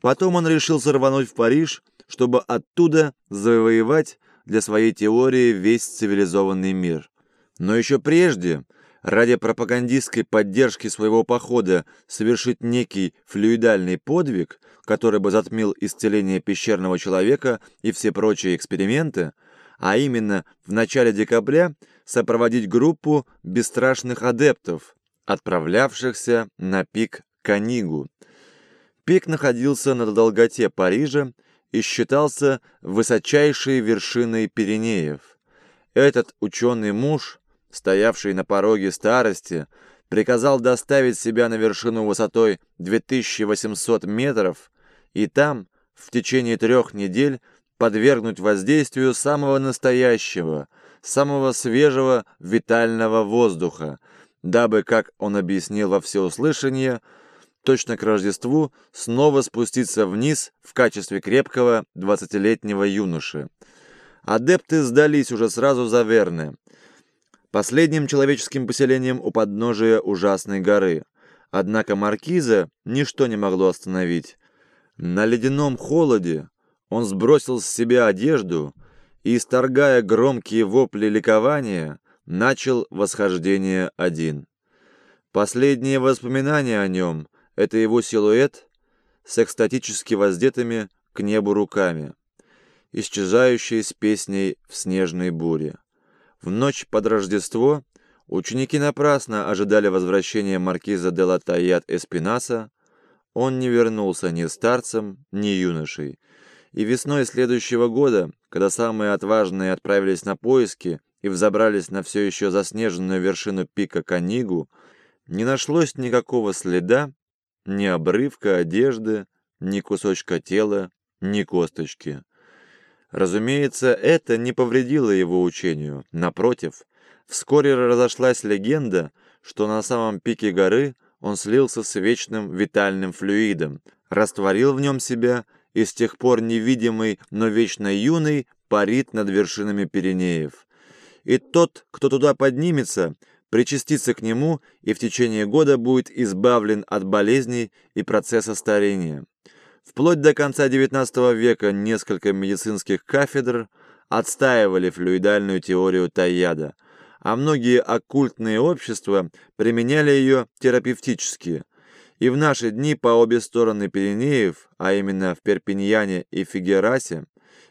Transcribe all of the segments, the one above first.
Потом он решил сорвануть в Париж, чтобы оттуда завоевать для своей теории весь цивилизованный мир. Но еще прежде, ради пропагандистской поддержки своего похода, совершить некий флюидальный подвиг, который бы затмил исцеление пещерного человека и все прочие эксперименты, а именно в начале декабря сопроводить группу бесстрашных адептов, отправлявшихся на пик Канигу. Пик находился на долготе Парижа и считался высочайшей вершиной Пиренеев. Этот ученый муж, стоявший на пороге старости, приказал доставить себя на вершину высотой 2800 метров и там в течение трех недель подвергнуть воздействию самого настоящего, самого свежего витального воздуха, дабы, как он объяснил во всеуслышание, точно к Рождеству снова спуститься вниз в качестве крепкого двадцатилетнего юноши. Адепты сдались уже сразу за Верне, последним человеческим поселением у подножия ужасной горы. Однако маркиза ничто не могло остановить. На ледяном холоде он сбросил с себя одежду и, исторгая громкие вопли ликования, начал восхождение один. Последние воспоминания о нем — это его силуэт с экстатически воздетыми к небу руками, исчезающий с песней в снежной буре. В ночь под Рождество ученики напрасно ожидали возвращения маркиза де Латаят Эспинаса, он не вернулся ни старцем, ни юношей, и весной следующего года, когда самые отважные отправились на поиски и взобрались на все еще заснеженную вершину пика Канигу, не нашлось никакого следа, ни обрывка одежды, ни кусочка тела, ни косточки. Разумеется, это не повредило его учению. Напротив, вскоре разошлась легенда, что на самом пике горы он слился с вечным витальным флюидом, растворил в нем себя и с тех пор невидимый, но вечно юный парит над вершинами Пиренеев. И тот, кто туда поднимется, причастится к нему и в течение года будет избавлен от болезней и процесса старения. Вплоть до конца XIX века несколько медицинских кафедр отстаивали флюидальную теорию Тайяда, а многие оккультные общества применяли ее терапевтически. И в наши дни по обе стороны Пиренеев, а именно в Перпиньяне и Фигерасе,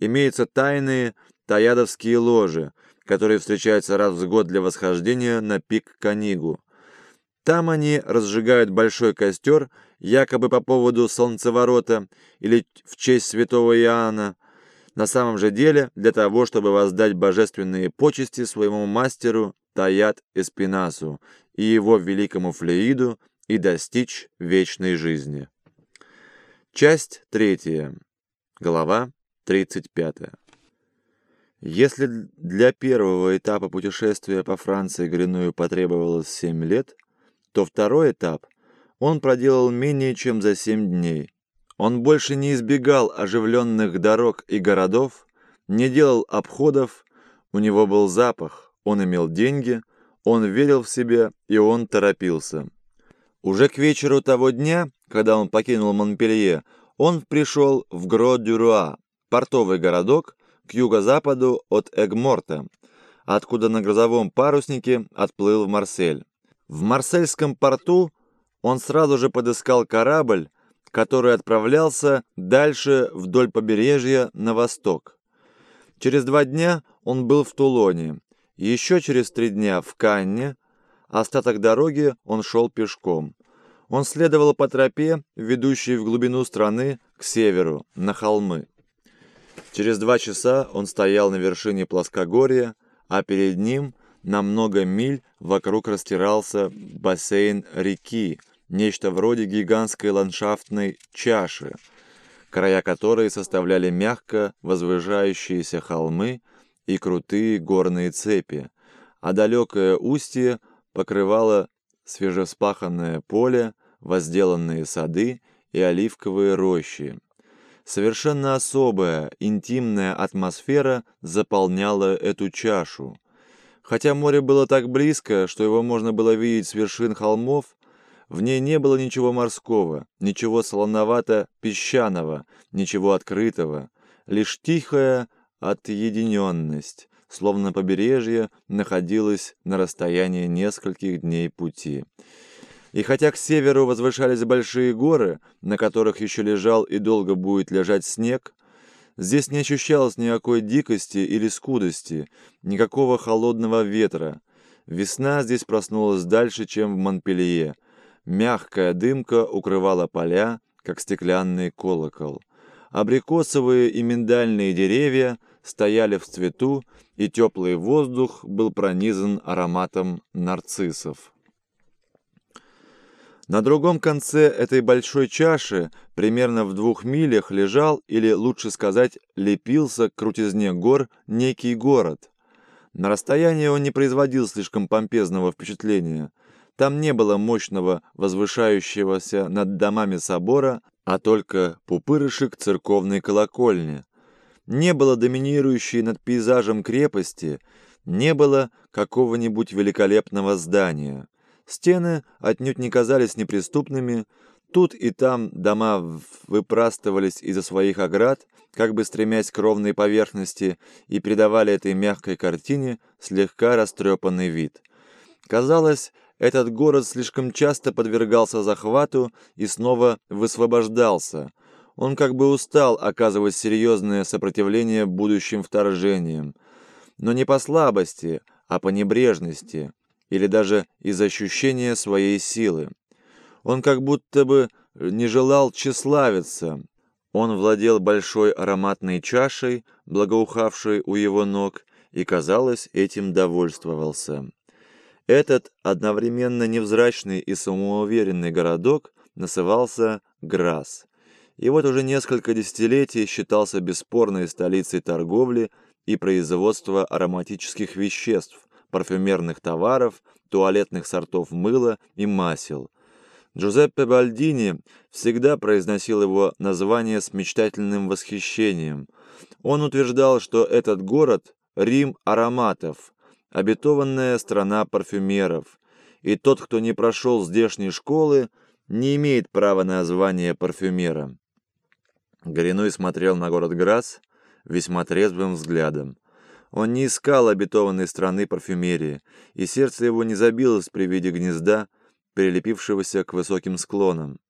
имеются тайные таядовские ложи, которые встречаются раз в год для восхождения на пик Канигу. Там они разжигают большой костер, якобы по поводу солнцеворота или в честь святого Иоанна, на самом же деле для того, чтобы воздать божественные почести своему мастеру Таят Эспинасу и его великому флеиду и достичь вечной жизни. Часть третья. Глава 35. Если для первого этапа путешествия по Франции Гриною потребовалось 7 лет, то второй этап он проделал менее чем за 7 дней. Он больше не избегал оживленных дорог и городов, не делал обходов, у него был запах, он имел деньги, он верил в себя и он торопился. Уже к вечеру того дня, когда он покинул Монпелье, он пришел в Гро-Дюруа, портовый городок к юго-западу от Эгморта, откуда на грозовом паруснике отплыл в Марсель. В Марсельском порту он сразу же подыскал корабль, который отправлялся дальше вдоль побережья на восток. Через два дня он был в Тулоне, еще через три дня в Канне, Остаток дороги он шел пешком. Он следовал по тропе, ведущей в глубину страны, к северу, на холмы. Через два часа он стоял на вершине плоскогорья, а перед ним на много миль вокруг растирался бассейн реки, нечто вроде гигантской ландшафтной чаши, края которой составляли мягко возвышающиеся холмы и крутые горные цепи, а далекое устье – покрывало свежеспаханное поле, возделанные сады и оливковые рощи. Совершенно особая, интимная атмосфера заполняла эту чашу. Хотя море было так близко, что его можно было видеть с вершин холмов, В ней не было ничего морского, ничего солоновато-песчаного, ничего открытого, лишь тихая отъединенность, словно побережье находилось на расстоянии нескольких дней пути. И хотя к северу возвышались большие горы, на которых еще лежал и долго будет лежать снег, здесь не ощущалось никакой дикости или скудости, никакого холодного ветра. Весна здесь проснулась дальше, чем в Монпелье. Мягкая дымка укрывала поля, как стеклянный колокол. Абрикосовые и миндальные деревья стояли в цвету, и теплый воздух был пронизан ароматом нарциссов. На другом конце этой большой чаши, примерно в двух милях, лежал, или лучше сказать, лепился к крутизне гор некий город. На расстоянии он не производил слишком помпезного впечатления. Там не было мощного, возвышающегося над домами собора, а только пупырышек церковной колокольни. Не было доминирующей над пейзажем крепости, не было какого-нибудь великолепного здания. Стены отнюдь не казались неприступными, тут и там дома выпрастывались из-за своих оград, как бы стремясь к ровной поверхности, и придавали этой мягкой картине слегка растрепанный вид. Казалось, этот город слишком часто подвергался захвату и снова высвобождался. Он как бы устал оказывать серьезное сопротивление будущим вторжениям. Но не по слабости, а по небрежности или даже из ощущения своей силы. Он как будто бы не желал тщеславиться. Он владел большой ароматной чашей, благоухавшей у его ног, и, казалось, этим довольствовался. Этот одновременно невзрачный и самоуверенный городок назывался Грас. И вот уже несколько десятилетий считался бесспорной столицей торговли и производства ароматических веществ, парфюмерных товаров, туалетных сортов мыла и масел. Джузеппе Бальдини всегда произносил его название с мечтательным восхищением. Он утверждал, что этот город – Рим ароматов, обетованная страна парфюмеров, и тот, кто не прошел здешней школы, не имеет права на звание парфюмера. Гориной смотрел на город Грасс весьма трезвым взглядом. Он не искал обетованной страны парфюмерии, и сердце его не забилось при виде гнезда, прилепившегося к высоким склонам.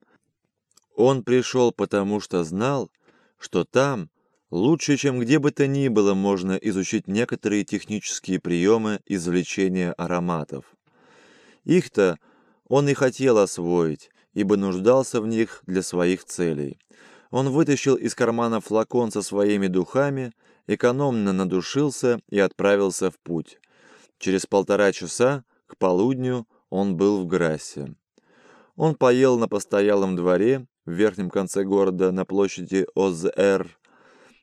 Он пришел потому, что знал, что там лучше, чем где бы то ни было, можно изучить некоторые технические приемы извлечения ароматов. Их-то он и хотел освоить, ибо нуждался в них для своих целей. Он вытащил из кармана флакон со своими духами экономно надушился и отправился в путь. Через полтора часа, к полудню, он был в Грассе. Он поел на постоялом дворе в верхнем конце города на площади ОЗР.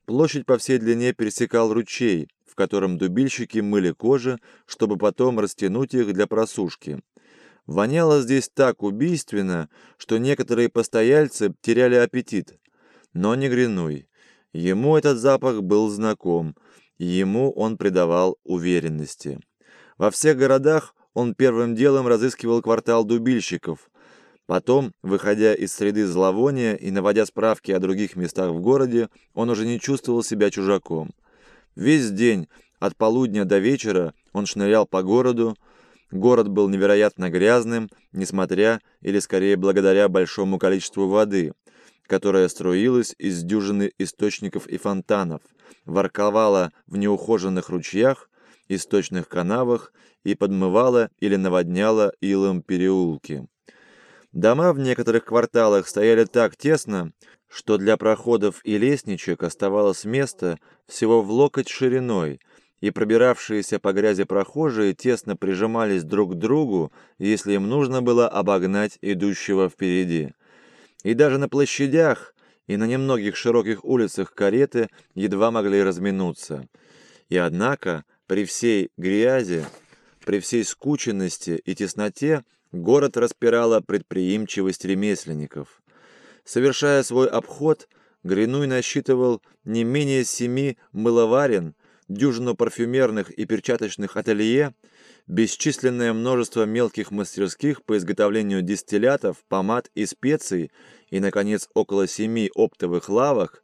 Площадь по всей длине пересекал ручей, в котором дубильщики мыли кожи, чтобы потом растянуть их для просушки. Воняло здесь так убийственно, что некоторые постояльцы теряли аппетит. Но не Гринуй. Ему этот запах был знаком, и ему он придавал уверенности. Во всех городах он первым делом разыскивал квартал дубильщиков. Потом, выходя из среды зловония и наводя справки о других местах в городе, он уже не чувствовал себя чужаком. Весь день, от полудня до вечера, он шнырял по городу. Город был невероятно грязным, несмотря, или скорее благодаря большому количеству воды – которая струилась из дюжины источников и фонтанов, ворковала в неухоженных ручьях, источных канавах и подмывала или наводняла илом переулки. Дома в некоторых кварталах стояли так тесно, что для проходов и лестничек оставалось место всего в локоть шириной, и пробиравшиеся по грязи прохожие тесно прижимались друг к другу, если им нужно было обогнать идущего впереди. И даже на площадях и на немногих широких улицах кареты едва могли разминуться. И однако, при всей грязи, при всей скученности и тесноте, город распирала предприимчивость ремесленников. Совершая свой обход, Гринуй насчитывал не менее семи мыловарен, дюжину парфюмерных и перчаточных ателье, бесчисленное множество мелких мастерских по изготовлению дистиллятов, помад и специй и, наконец, около семи оптовых лавок,